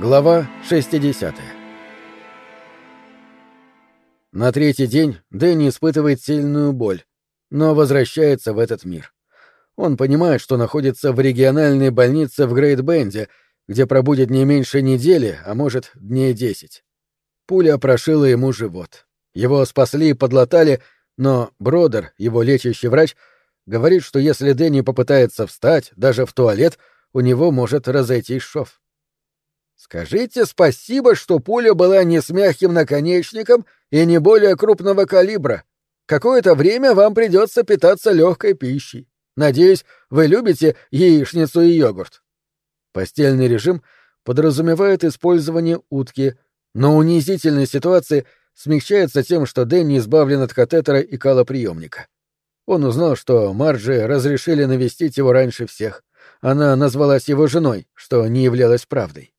Глава 60 На третий день Дэнни испытывает сильную боль, но возвращается в этот мир. Он понимает, что находится в региональной больнице в Грейт-Бенде, где пробудет не меньше недели, а может, дней десять. Пуля прошила ему живот. Его спасли и подлатали, но Бродер, его лечащий врач, говорит, что если Дэнни попытается встать, даже в туалет, у него может разойтись шов. Скажите спасибо, что пуля была не с мягким наконечником и не более крупного калибра. Какое-то время вам придется питаться легкой пищей. Надеюсь, вы любите яичницу и йогурт. Постельный режим подразумевает использование утки, но унизительная ситуация смягчается тем, что Дэнни избавлен от катетера и калоприемника. Он узнал, что Марджи разрешили навестить его раньше всех. Она назвалась его женой, что не являлось правдой.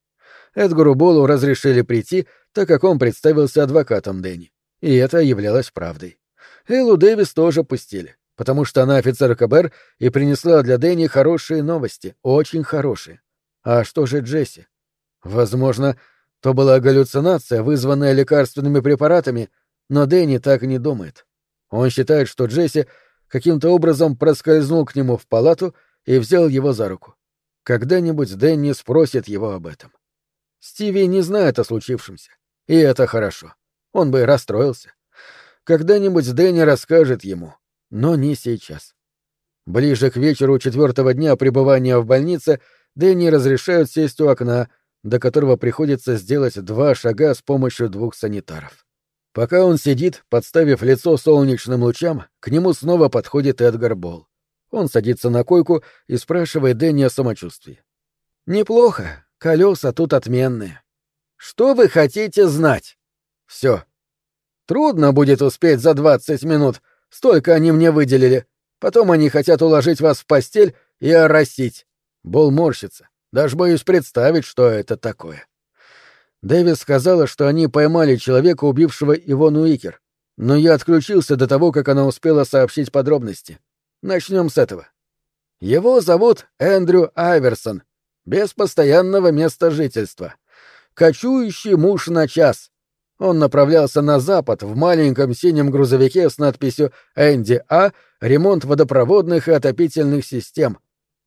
Эдгару Болу разрешили прийти, так как он представился адвокатом Дэнни. И это являлось правдой. Эллу Дэвис тоже пустили, потому что она офицер КБР и принесла для Дэнни хорошие новости, очень хорошие. А что же Джесси? Возможно, то была галлюцинация, вызванная лекарственными препаратами, но Дэнни так не думает. Он считает, что Джесси каким-то образом проскользнул к нему в палату и взял его за руку. Когда-нибудь Дэнни спросит его об этом. Стиви не знает о случившемся. И это хорошо. Он бы расстроился. Когда-нибудь Дэнни расскажет ему, но не сейчас. Ближе к вечеру четвертого дня пребывания в больнице Дэнни разрешают сесть у окна, до которого приходится сделать два шага с помощью двух санитаров. Пока он сидит, подставив лицо солнечным лучам, к нему снова подходит Эдгар Болл. Он садится на койку и спрашивает Дэнни о самочувствии. «Неплохо. Колеса тут отменные. Что вы хотите знать? Все. Трудно будет успеть за двадцать минут. Столько они мне выделили. Потом они хотят уложить вас в постель и оросить. Бол морщится. Даже боюсь представить, что это такое. Дэвис сказала, что они поймали человека, убившего Ивону Уикер. Но я отключился до того, как она успела сообщить подробности. Начнем с этого. Его зовут Эндрю Айверсон, без постоянного места жительства. Кочующий муж на час. Он направлялся на запад в маленьком синем грузовике с надписью «Энди А. Ремонт водопроводных и отопительных систем».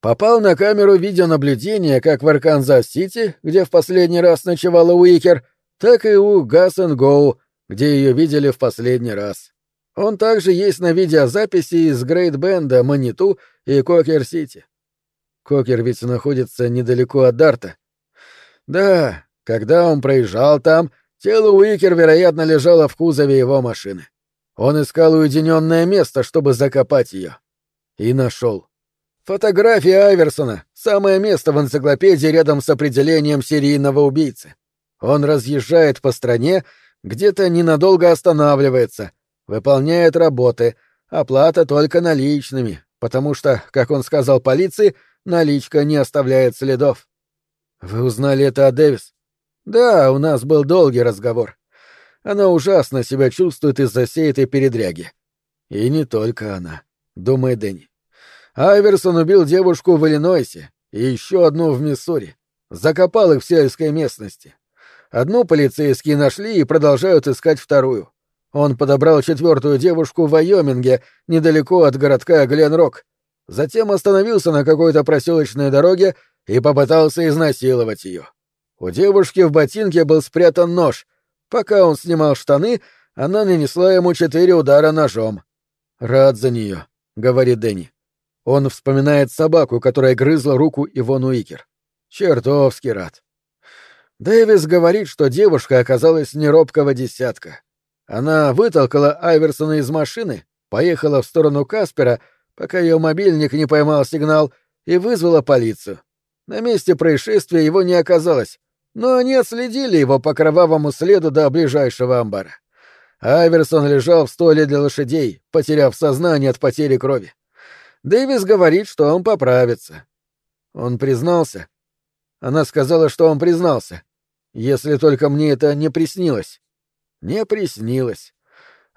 Попал на камеру видеонаблюдения как в Арканзас-Сити, где в последний раз ночевала Уикер, так и у Гас Гоу, где ее видели в последний раз. Он также есть на видеозаписи из Грейт-Бенда, Маниту и Кокер-Сити. Кокер ведь находится недалеко от Дарта. Да, когда он проезжал там, тело Уикер, вероятно, лежало в кузове его машины. Он искал уединенное место, чтобы закопать ее. И нашел. Фотография Айверсона — самое место в энциклопедии рядом с определением серийного убийцы. Он разъезжает по стране, где-то ненадолго останавливается, выполняет работы, оплата только наличными, потому что, как он сказал полиции, — наличка не оставляет следов. Вы узнали это о Дэвис? Да, у нас был долгий разговор. Она ужасно себя чувствует из-за всей этой передряги. И не только она, думает Дэнни. Айверсон убил девушку в Иллинойсе и еще одну в Миссури. Закопал их в сельской местности. Одну полицейские нашли и продолжают искать вторую. Он подобрал четвертую девушку в Вайоминге, недалеко от городка Гленрок, затем остановился на какой-то проселочной дороге и попытался изнасиловать ее. У девушки в ботинке был спрятан нож. Пока он снимал штаны, она нанесла ему четыре удара ножом. «Рад за нее», — говорит Дэнни. Он вспоминает собаку, которая грызла руку Ивон Уикер. Чертовски рад. Дэвис говорит, что девушка оказалась неробкого десятка. Она вытолкала Айверсона из машины, поехала в сторону Каспера пока ее мобильник не поймал сигнал, и вызвала полицию. На месте происшествия его не оказалось, но они отследили его по кровавому следу до ближайшего амбара. Айверсон лежал в столе для лошадей, потеряв сознание от потери крови. Дэвис говорит, что он поправится. Он признался. Она сказала, что он признался. Если только мне это не приснилось. Не приснилось.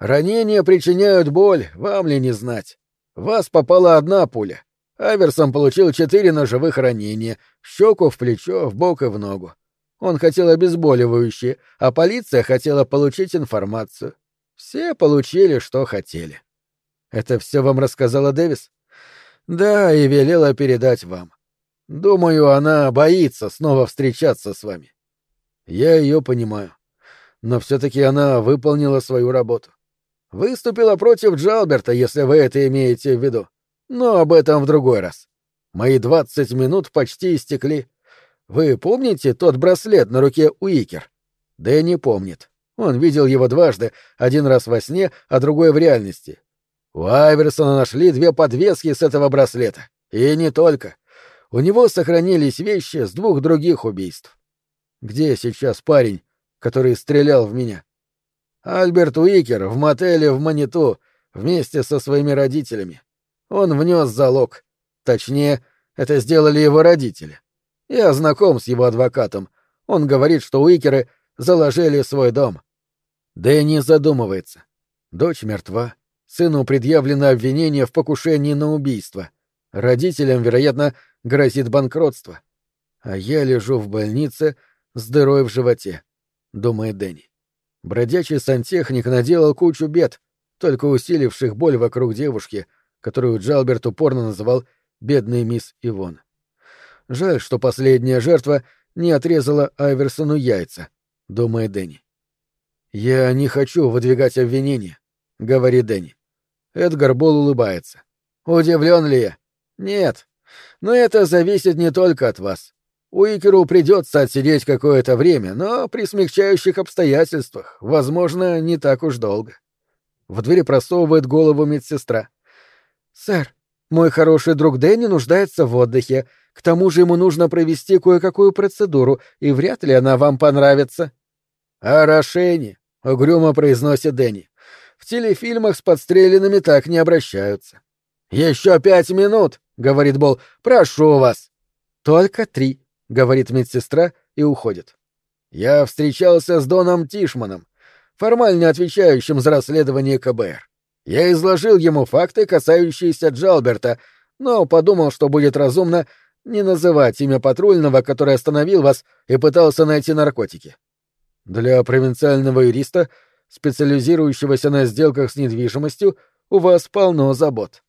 Ранения причиняют боль, вам ли не знать вас попала одна пуля. Аверсон получил четыре ножевых ранения — в щеку, в плечо, в бок и в ногу. Он хотел обезболивающие, а полиция хотела получить информацию. Все получили, что хотели. Это все вам рассказала Дэвис? Да, и велела передать вам. Думаю, она боится снова встречаться с вами. Я ее понимаю. Но все-таки она выполнила свою работу. Выступила против Джалберта, если вы это имеете в виду. Но об этом в другой раз. Мои двадцать минут почти истекли. Вы помните тот браслет на руке Уикер? Дэнни помнит. Он видел его дважды, один раз во сне, а другой в реальности. У Айверсона нашли две подвески с этого браслета. И не только. У него сохранились вещи с двух других убийств. Где сейчас парень, который стрелял в меня? Альберт Уикер в мотеле в Маниту вместе со своими родителями. Он внес залог. Точнее, это сделали его родители. Я знаком с его адвокатом. Он говорит, что Уикеры заложили свой дом. Дэнни задумывается. Дочь мертва. Сыну предъявлено обвинение в покушении на убийство. Родителям, вероятно, грозит банкротство. А я лежу в больнице с дырой в животе, думает Дэнни. Бродячий сантехник наделал кучу бед, только усиливших боль вокруг девушки, которую Джалберт упорно называл «бедной мисс Ивон». Жаль, что последняя жертва не отрезала Айверсону яйца, думает Дэнни. «Я не хочу выдвигать обвинения», — говорит Дэнни. Эдгар Бол улыбается. «Удивлен ли я? Нет. Но это зависит не только от вас. Уикеру придется отсидеть какое-то время, но при смягчающих обстоятельствах, возможно, не так уж долго». В двери просовывает голову медсестра. «Сэр, мой хороший друг Дэнни нуждается в отдыхе. К тому же ему нужно провести кое-какую процедуру, и вряд ли она вам понравится». «Орошение», — угрюмо произносит Дэнни. «В телефильмах с подстреленными так не обращаются». «Еще пять минут», — говорит Бол. «Прошу вас». «Только три», — говорит медсестра и уходит. «Я встречался с Доном Тишманом, формально отвечающим за расследование КБР. Я изложил ему факты, касающиеся Джалберта, но подумал, что будет разумно не называть имя патрульного, который остановил вас и пытался найти наркотики. Для провинциального юриста, специализирующегося на сделках с недвижимостью, у вас полно забот.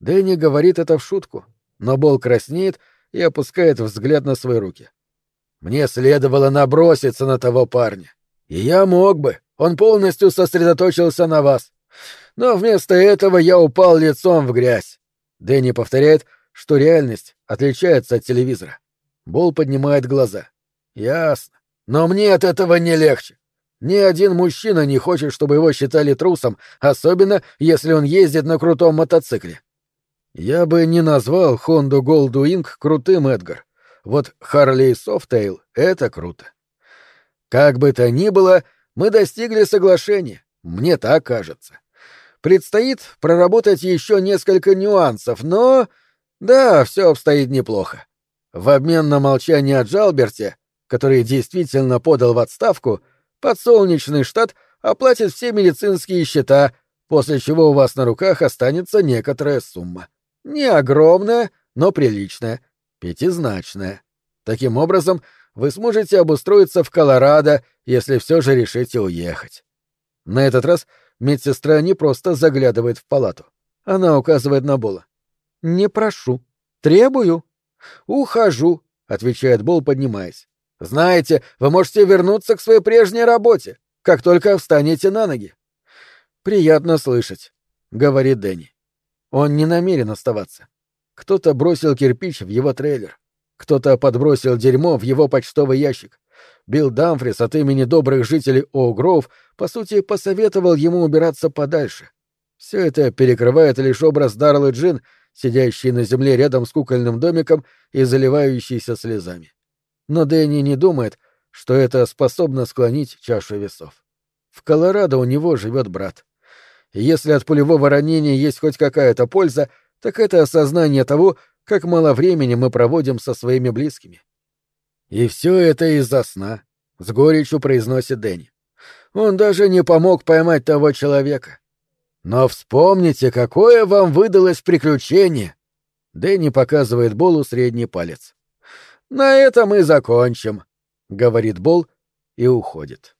Дэнни говорит это в шутку, но Бол краснеет и опускает взгляд на свои руки. Мне следовало наброситься на того парня. И я мог бы. Он полностью сосредоточился на вас. Но вместо этого я упал лицом в грязь. Дэнни повторяет, что реальность отличается от телевизора. Бол поднимает глаза. Ясно. Но мне от этого не легче. Ни один мужчина не хочет, чтобы его считали трусом, особенно если он ездит на крутом мотоцикле. Я бы не назвал Хонду Голдуинг крутым, Эдгар. Вот Харли Софтейл — это круто. Как бы то ни было, мы достигли соглашения. Мне так кажется. Предстоит проработать еще несколько нюансов, но... Да, все обстоит неплохо. В обмен на молчание о Джалберте, который действительно подал в отставку, подсолнечный штат оплатит все медицинские счета, после чего у вас на руках останется некоторая сумма. Не огромная, но приличная, пятизначная. Таким образом, вы сможете обустроиться в Колорадо, если все же решите уехать. На этот раз Медсестра не просто заглядывает в палату. Она указывает на Бола. «Не прошу. Требую». «Ухожу», — отвечает Бол, поднимаясь. «Знаете, вы можете вернуться к своей прежней работе, как только встанете на ноги». «Приятно слышать», — говорит Дэнни. Он не намерен оставаться. Кто-то бросил кирпич в его трейлер. Кто-то подбросил дерьмо в его почтовый ящик. Билл Дамфрис от имени добрых жителей О'Гроув, по сути, посоветовал ему убираться подальше. Все это перекрывает лишь образ Дарлы Джин, сидящей на земле рядом с кукольным домиком и заливающейся слезами. Но Дэнни не думает, что это способно склонить чашу весов. В Колорадо у него живет брат. И если от пулевого ранения есть хоть какая-то польза, так это осознание того, как мало времени мы проводим со своими близкими. И все это из-за сна, с горечью произносит Дэнни. Он даже не помог поймать того человека. Но вспомните, какое вам выдалось приключение. Дэнни показывает Болу средний палец. На этом мы закончим. говорит Бол и уходит.